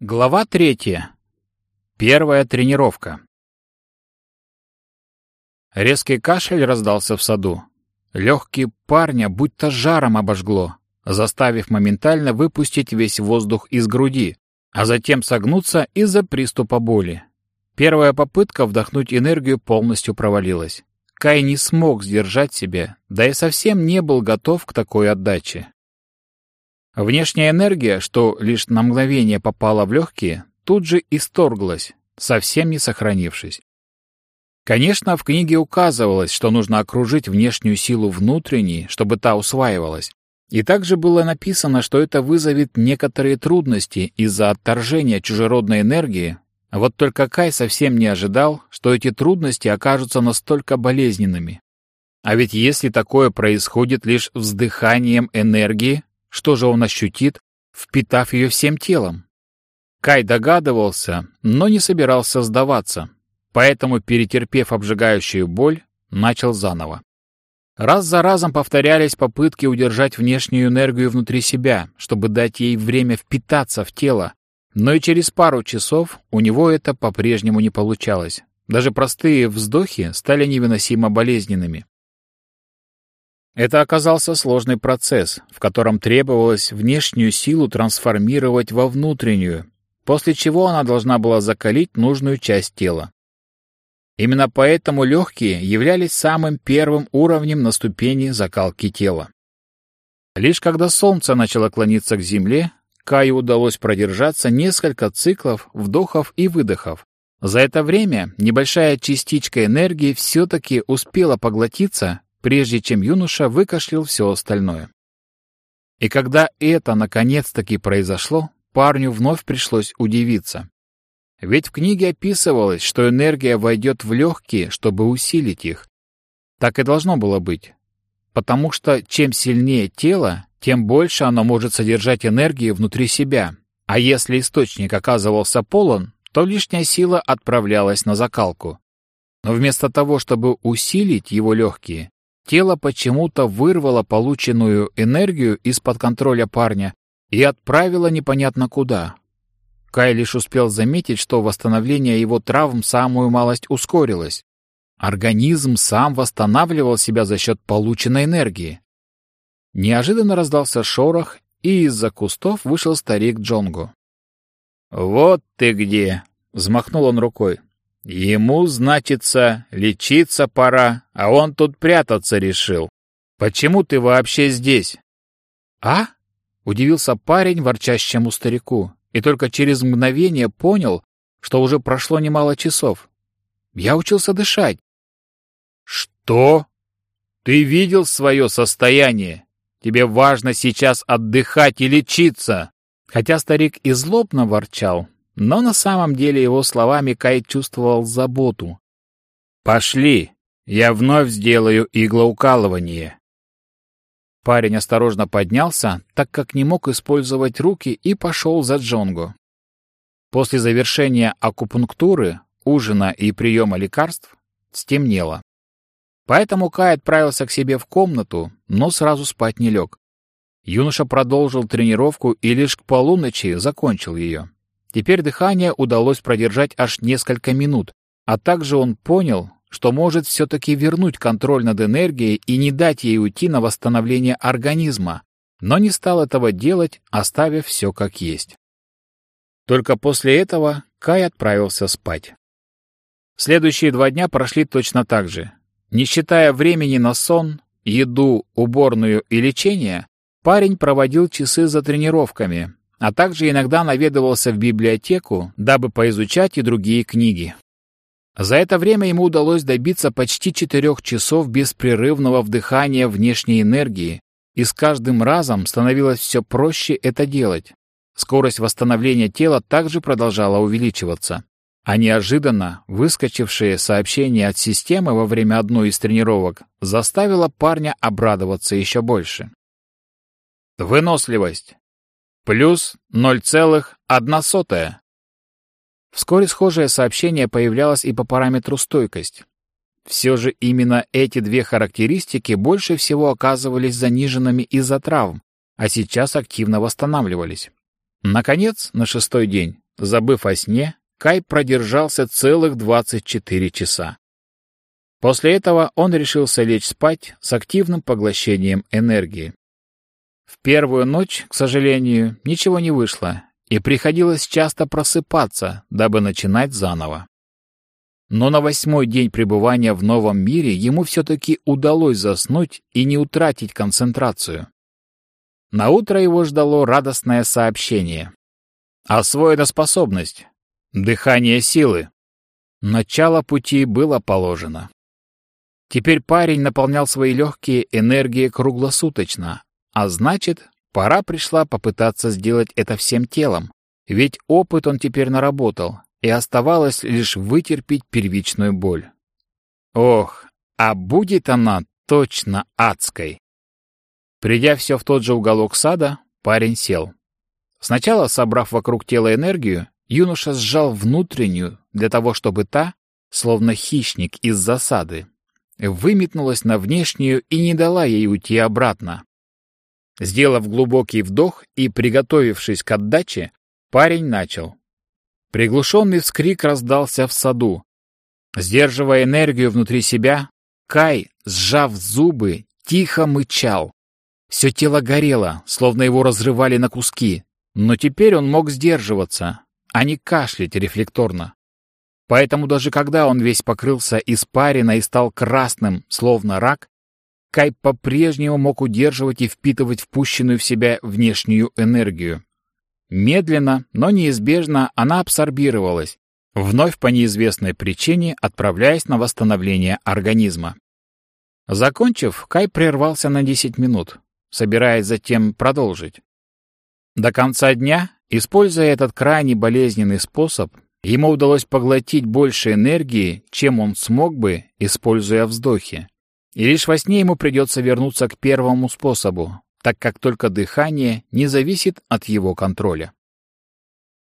Глава третья. Первая тренировка. Резкий кашель раздался в саду. Легкие парня будто жаром обожгло, заставив моментально выпустить весь воздух из груди, а затем согнуться из-за приступа боли. Первая попытка вдохнуть энергию полностью провалилась. Кай не смог сдержать себя, да и совсем не был готов к такой отдаче. Внешняя энергия, что лишь на мгновение попала в легкие, тут же исторглась, совсем не сохранившись. Конечно, в книге указывалось, что нужно окружить внешнюю силу внутренней, чтобы та усваивалась. И также было написано, что это вызовет некоторые трудности из-за отторжения чужеродной энергии. Вот только Кай совсем не ожидал, что эти трудности окажутся настолько болезненными. А ведь если такое происходит лишь вздыханием энергии, что же он ощутит, впитав ее всем телом? Кай догадывался, но не собирался сдаваться, поэтому, перетерпев обжигающую боль, начал заново. Раз за разом повторялись попытки удержать внешнюю энергию внутри себя, чтобы дать ей время впитаться в тело, но и через пару часов у него это по-прежнему не получалось. Даже простые вздохи стали невыносимо болезненными. Это оказался сложный процесс, в котором требовалось внешнюю силу трансформировать во внутреннюю, после чего она должна была закалить нужную часть тела. Именно поэтому легкие являлись самым первым уровнем на ступени закалки тела. Лишь когда солнце начало клониться к земле, Каю удалось продержаться несколько циклов вдохов и выдохов. За это время небольшая частичка энергии все-таки успела поглотиться прежде чем юноша выкашлял все остальное. И когда это наконец-таки произошло, парню вновь пришлось удивиться. Ведь в книге описывалось, что энергия войдет в легкие, чтобы усилить их. Так и должно было быть. Потому что чем сильнее тело, тем больше оно может содержать энергии внутри себя. А если источник оказывался полон, то лишняя сила отправлялась на закалку. Но вместо того, чтобы усилить его легкие, Тело почему-то вырвало полученную энергию из-под контроля парня и отправило непонятно куда. Кай лишь успел заметить, что восстановление его травм самую малость ускорилось. Организм сам восстанавливал себя за счет полученной энергии. Неожиданно раздался шорох, и из-за кустов вышел старик Джонгу. «Вот ты где!» — взмахнул он рукой. Ему, значится, лечиться пора, а он тут прятаться решил. Почему ты вообще здесь? А? Удивился парень ворчащему старику и только через мгновение понял, что уже прошло немало часов. Я учился дышать. Что? Ты видел свое состояние? Тебе важно сейчас отдыхать и лечиться. Хотя старик и злобно ворчал, но на самом деле его словами Кай чувствовал заботу. «Пошли, я вновь сделаю иглоукалывание». Парень осторожно поднялся, так как не мог использовать руки, и пошел за Джонго. После завершения акупунктуры, ужина и приема лекарств стемнело. Поэтому Кай отправился к себе в комнату, но сразу спать не лег. Юноша продолжил тренировку и лишь к полуночи закончил ее. Теперь дыхание удалось продержать аж несколько минут, а также он понял, что может все-таки вернуть контроль над энергией и не дать ей уйти на восстановление организма, но не стал этого делать, оставив все как есть. Только после этого Кай отправился спать. Следующие два дня прошли точно так же. Не считая времени на сон, еду, уборную и лечение, парень проводил часы за тренировками, а также иногда наведывался в библиотеку, дабы поизучать и другие книги. За это время ему удалось добиться почти четырех часов беспрерывного вдыхания внешней энергии, и с каждым разом становилось все проще это делать. Скорость восстановления тела также продолжала увеличиваться. А неожиданно выскочившее сообщение от системы во время одной из тренировок заставило парня обрадоваться еще больше. Выносливость. Плюс 0,1. Вскоре схожее сообщение появлялось и по параметру стойкость. Все же именно эти две характеристики больше всего оказывались заниженными из-за травм, а сейчас активно восстанавливались. Наконец, на шестой день, Забыв о сне, Кай продержался целых 24 часа. После этого он решился лечь спать с активным поглощением энергии. В первую ночь, к сожалению, ничего не вышло, и приходилось часто просыпаться, дабы начинать заново. Но на восьмой день пребывания в новом мире ему все-таки удалось заснуть и не утратить концентрацию. На утро его ждало радостное сообщение. Освоена способность. Дыхание силы. Начало пути было положено. Теперь парень наполнял свои легкие энергией круглосуточно, а значит, пора пришла попытаться сделать это всем телом, ведь опыт он теперь наработал, и оставалось лишь вытерпеть первичную боль. Ох, а будет она точно адской. Придя все в тот же уголок сада, парень сел. Сначала, собрав вокруг тела энергию, юноша сжал внутреннюю для того, чтобы та, словно хищник из засады, выметнулась на внешнюю и не дала ей уйти обратно. Сделав глубокий вдох и приготовившись к отдаче, парень начал. Приглушенный вскрик раздался в саду. Сдерживая энергию внутри себя, Кай, сжав зубы, тихо мычал. Все тело горело, словно его разрывали на куски, но теперь он мог сдерживаться, а не кашлять рефлекторно. Поэтому даже когда он весь покрылся испариной и стал красным, словно рак, Кай по-прежнему мог удерживать и впитывать впущенную в себя внешнюю энергию. Медленно, но неизбежно она абсорбировалась, вновь по неизвестной причине отправляясь на восстановление организма. Закончив, Кай прервался на 10 минут, собираясь затем продолжить. До конца дня, используя этот крайне болезненный способ, ему удалось поглотить больше энергии, чем он смог бы, используя вздохи. И лишь во сне ему придется вернуться к первому способу, так как только дыхание не зависит от его контроля.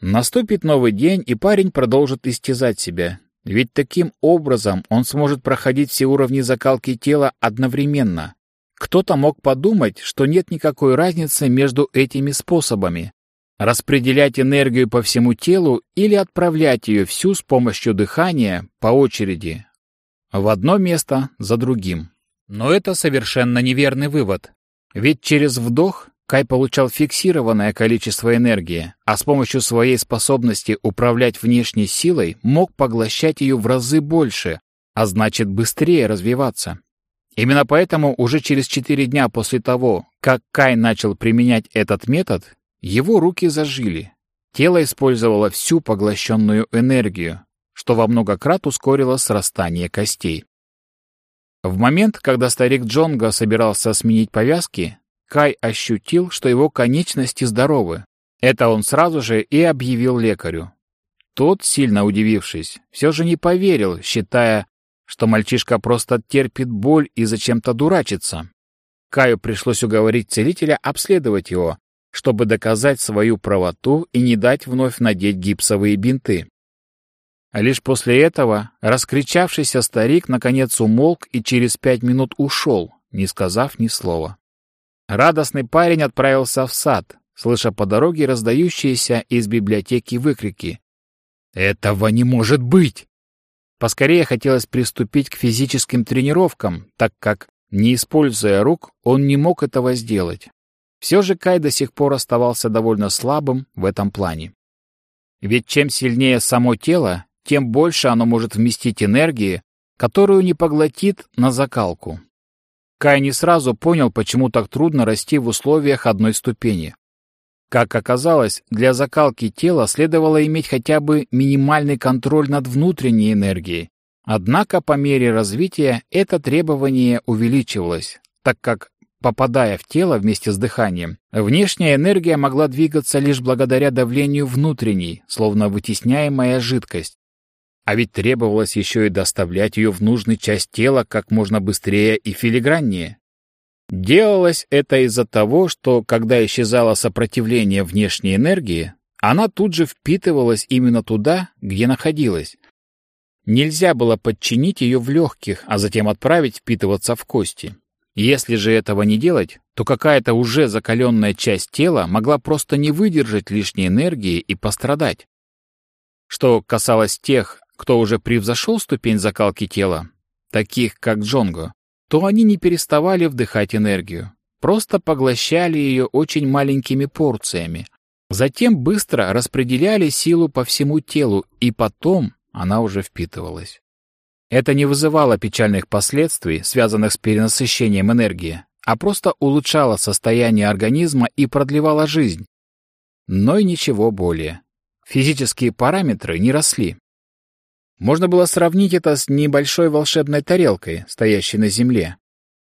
Наступит новый день, и парень продолжит истязать себя, ведь таким образом он сможет проходить все уровни закалки тела одновременно, кто-то мог подумать, что нет никакой разницы между этими способами. Распределять энергию по всему телу или отправлять ее всю с помощью дыхания по очереди. В одно место за другим. Но это совершенно неверный вывод. Ведь через вдох Кай получал фиксированное количество энергии, а с помощью своей способности управлять внешней силой мог поглощать ее в разы больше, а значит быстрее развиваться. Именно поэтому уже через четыре дня после того, как Кай начал применять этот метод, его руки зажили. Тело использовало всю поглощенную энергию, что во много крат ускорило срастание костей. В момент, когда старик Джонга собирался сменить повязки, Кай ощутил, что его конечности здоровы. Это он сразу же и объявил лекарю. Тот, сильно удивившись, все же не поверил, считая, что мальчишка просто терпит боль и зачем-то дурачится. Каю пришлось уговорить целителя обследовать его, чтобы доказать свою правоту и не дать вновь надеть гипсовые бинты. А лишь после этого раскричавшийся старик наконец умолк и через пять минут ушел, не сказав ни слова. Радостный парень отправился в сад, слыша по дороге раздающиеся из библиотеки выкрики. «Этого не может быть!» Поскорее хотелось приступить к физическим тренировкам, так как, не используя рук, он не мог этого сделать. Все же Кай до сих пор оставался довольно слабым в этом плане. Ведь чем сильнее само тело, тем больше оно может вместить энергии, которую не поглотит на закалку. Кай не сразу понял, почему так трудно расти в условиях одной ступени. Как оказалось, для закалки тела следовало иметь хотя бы минимальный контроль над внутренней энергией. Однако по мере развития это требование увеличивалось, так как, попадая в тело вместе с дыханием, внешняя энергия могла двигаться лишь благодаря давлению внутренней, словно вытесняемая жидкость. А ведь требовалось еще и доставлять ее в нужную часть тела как можно быстрее и филиграннее. Делалось это из-за того, что, когда исчезало сопротивление внешней энергии, она тут же впитывалась именно туда, где находилась. Нельзя было подчинить ее в легких, а затем отправить впитываться в кости. Если же этого не делать, то какая-то уже закаленная часть тела могла просто не выдержать лишней энергии и пострадать. Что касалось тех, кто уже превзошел ступень закалки тела, таких как Джонго, то они не переставали вдыхать энергию, просто поглощали ее очень маленькими порциями, затем быстро распределяли силу по всему телу, и потом она уже впитывалась. Это не вызывало печальных последствий, связанных с перенасыщением энергии, а просто улучшало состояние организма и продлевало жизнь. Но и ничего более. Физические параметры не росли. Можно было сравнить это с небольшой волшебной тарелкой, стоящей на земле.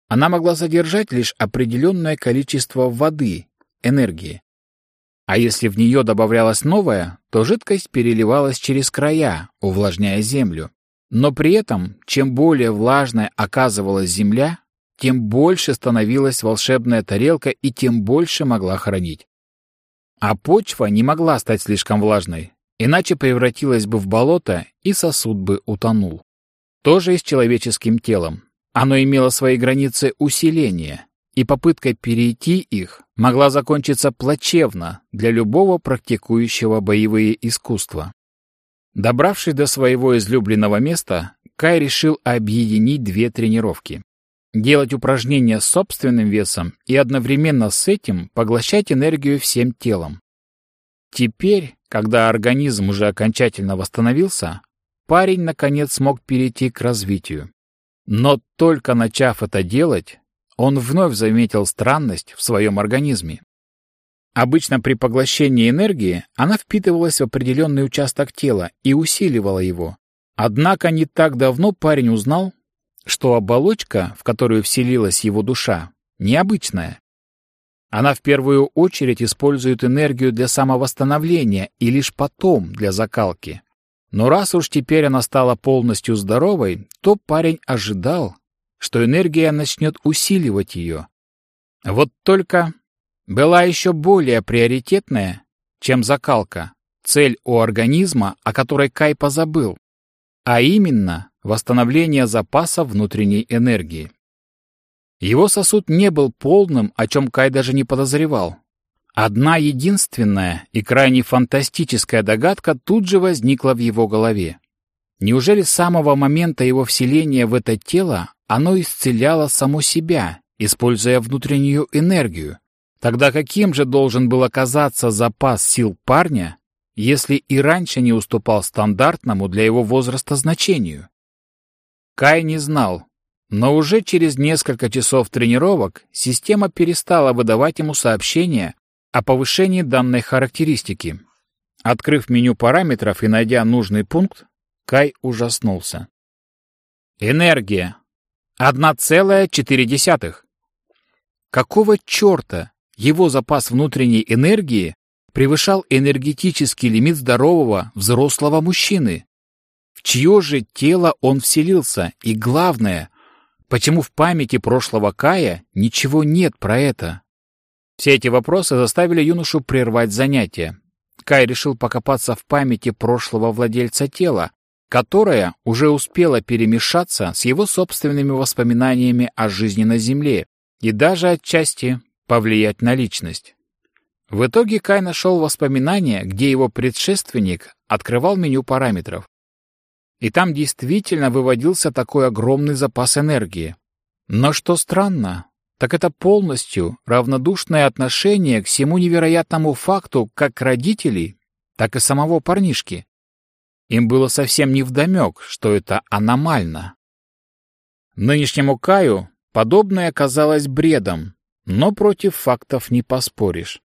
Она могла содержать лишь определенное количество воды, энергии. А если в нее добавлялось новое, то жидкость переливалась через края, увлажняя землю. Но при этом, чем более влажной оказывалась земля, тем больше становилась волшебная тарелка и тем больше могла хранить. А почва не могла стать слишком влажной, иначе превратилась бы в болото и сосуд бы утонул. То же и с человеческим телом. Оно имело свои границы усиления, и попытка перейти их могла закончиться плачевно для любого практикующего боевые искусства. Добравшись до своего излюбленного места, Кай решил объединить две тренировки. Делать упражнения с собственным весом и одновременно с этим поглощать энергию всем телом. Теперь, когда организм уже окончательно восстановился, парень наконец смог перейти к развитию. Но только начав это делать, он вновь заметил странность в своем организме. Обычно при поглощении энергии она впитывалась в определенный участок тела и усиливала его. Однако не так давно парень узнал, что оболочка, в которую вселилась его душа, необычная. Она в первую очередь использует энергию для самовосстановления и лишь потом для закалки. Но раз уж теперь она стала полностью здоровой, то парень ожидал, что энергия начнет усиливать ее. Вот только была еще более приоритетная, чем закалка, цель у организма, о которой Кай позабыл, а именно восстановление запаса внутренней энергии. Его сосуд не был полным, о чем Кай даже не подозревал. Одна единственная и крайне фантастическая догадка тут же возникла в его голове. Неужели с самого момента его вселения в это тело оно исцеляло само себя, используя внутреннюю энергию, Тогда каким же должен был оказаться запас сил парня, если и раньше не уступал стандартному для его возраста значению? Кай не знал, но уже через несколько часов тренировок система перестала выдавать ему сообщения о повышении данной характеристики. Открыв меню параметров и найдя нужный пункт, Кай ужаснулся. Энергия. 1,4. Какого черта? Его запас внутренней энергии превышал энергетический лимит здорового взрослого мужчины. В чье же тело он вселился? И главное, почему в памяти прошлого Кая ничего нет про это? Все эти вопросы заставили юношу прервать занятие. Кай решил покопаться в памяти прошлого владельца тела, которая уже успела перемешаться с его собственными воспоминаниями о жизни на Земле и даже отчасти повлиять на личность. В итоге Кай нашел воспоминания, где его предшественник открывал меню параметров. И там действительно выводился такой огромный запас энергии. Но что странно, так это полностью равнодушное отношение к всему невероятному факту как родителей, так и самого парнишки. Им было совсем невдомек, что это аномально. Нынешнему Каю подобное казалось бредом, но против фактов не поспоришь.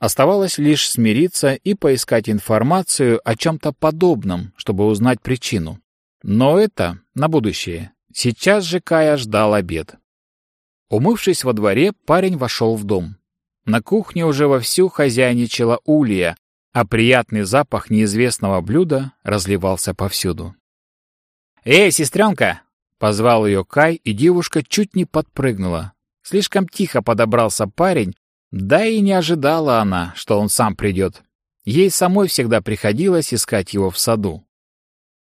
Оставалось лишь смириться и поискать информацию о чем-то подобном, чтобы узнать причину. Но это на будущее. Сейчас же Кая ждал обед. Умывшись во дворе, парень вошел в дом. На кухне уже вовсю хозяйничала улья, а приятный запах неизвестного блюда разливался повсюду. «Эй, сестренка!» — позвал ее Кай, и девушка чуть не подпрыгнула, Слишком тихо подобрался парень, да и не ожидала она, что он сам придет. Ей самой всегда приходилось искать его в саду.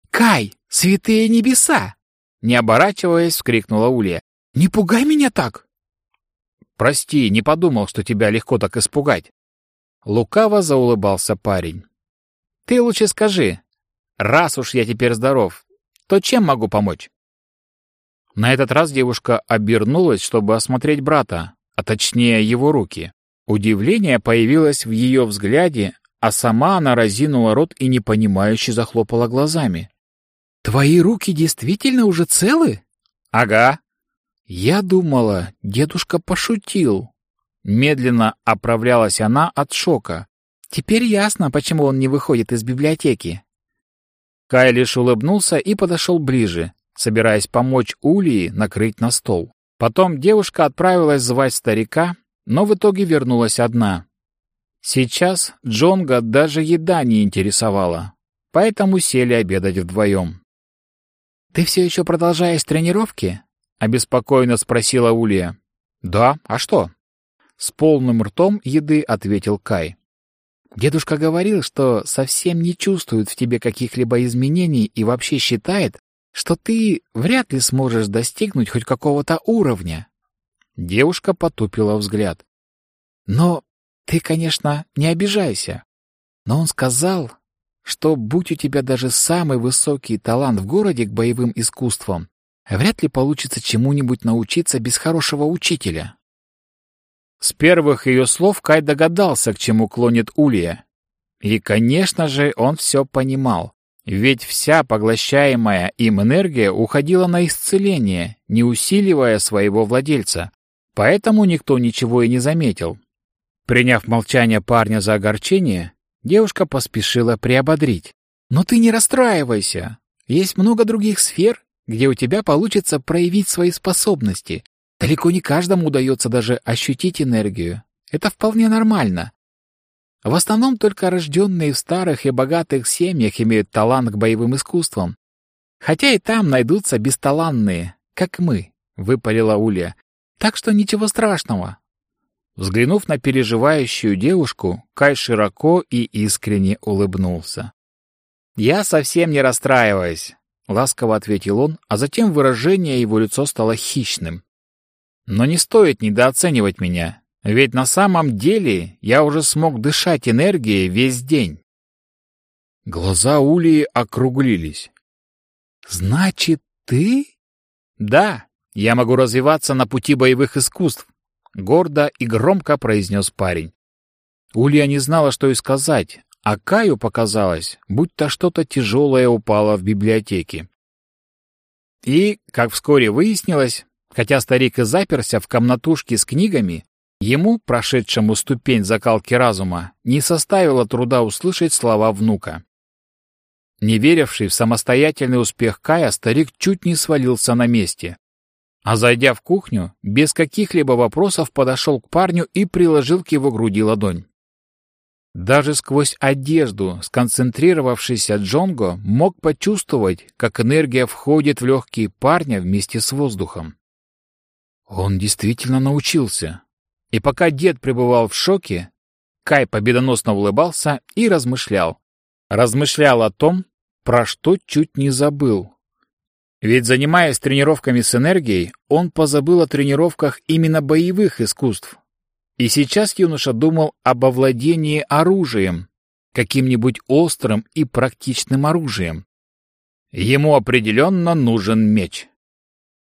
«Кай, святые небеса!» Не оборачиваясь, вскрикнула Улья. «Не пугай меня так!» «Прости, не подумал, что тебя легко так испугать». Лукаво заулыбался парень. Ты лучше скажи, раз уж я теперь здоров, то чем могу помочь?» На этот раз девушка обернулась, чтобы осмотреть брата, а точнее его руки. Удивление появилось в ее взгляде, а сама она разинула рот и непонимающе захлопала глазами. «Твои руки действительно уже целы?» «Ага». «Я думала, дедушка пошутил». Медленно оправлялась она от шока. «Теперь ясно, почему он не выходит из библиотеки». Кай лишь улыбнулся и подошел ближе, собираясь помочь Улии накрыть на стол. Потом девушка отправилась звать старика, но в итоге вернулась одна. Сейчас Джонга даже еда не интересовала, поэтому сели обедать вдвоем. «Ты все еще продолжаешь тренировки?» — обеспокоенно спросила Улья. «Да, а что?» С полным ртом еды ответил Кай. «Дедушка говорил, что совсем не чувствует в тебе каких-либо изменений и вообще считает, что ты вряд ли сможешь достигнуть хоть какого-то уровня. Девушка потупила взгляд. Но ты, конечно, не обижайся. Но он сказал, что будь у тебя даже самый высокий талант в городе к боевым искусствам, вряд ли получится чему-нибудь научиться без хорошего учителя. С первых ее слов Кай догадался, к чему клонит Улья. И, конечно же, он все понимал. Ведь вся поглощаемая им энергия уходила на исцеление, не усиливая своего владельца. Поэтому никто ничего и не заметил. Приняв молчание парня за огорчение, девушка поспешила приободрить. «Но ты не расстраивайся. Есть много других сфер, где у тебя получится проявить свои способности. Далеко не каждому удается даже ощутить энергию. Это вполне нормально. В основном только рожденные в старых и богатых семьях имеют талант к боевым искусствам. Хотя и там найдутся бесталанные, как мы, — выпалила Улья. Так что ничего страшного. Взглянув на переживающую девушку, Кай широко и искренне улыбнулся. «Я совсем не расстраиваюсь», — ласково ответил он, а затем выражение его лицо стало хищным. «Но не стоит недооценивать меня. Ведь на самом деле я уже смог дышать энергией весь день. Глаза Улии округлились. «Значит, ты?» «Да, я могу развиваться на пути боевых искусств», — гордо и громко произнес парень. Улья не знала, что и сказать, а Каю показалось, будто что-то тяжелое упало в библиотеке. И, как вскоре выяснилось, хотя старик и заперся в комнатушке с книгами, Ему, прошедшему ступень закалки разума, не составило труда услышать слова внука. Не веривший в самостоятельный успех Кая, старик чуть не свалился на месте. А зайдя в кухню, без каких-либо вопросов подошел к парню и приложил к его груди ладонь. Даже сквозь одежду сконцентрировавшийся Джонго мог почувствовать, как энергия входит в легкие парня вместе с воздухом. Он действительно научился. И пока дед пребывал в шоке, Кай победоносно улыбался и размышлял. Размышлял о том, про что чуть не забыл. Ведь занимаясь тренировками с энергией, он позабыл о тренировках именно боевых искусств. И сейчас юноша думал об овладении оружием, каким-нибудь острым и практичным оружием. Ему определенно нужен меч.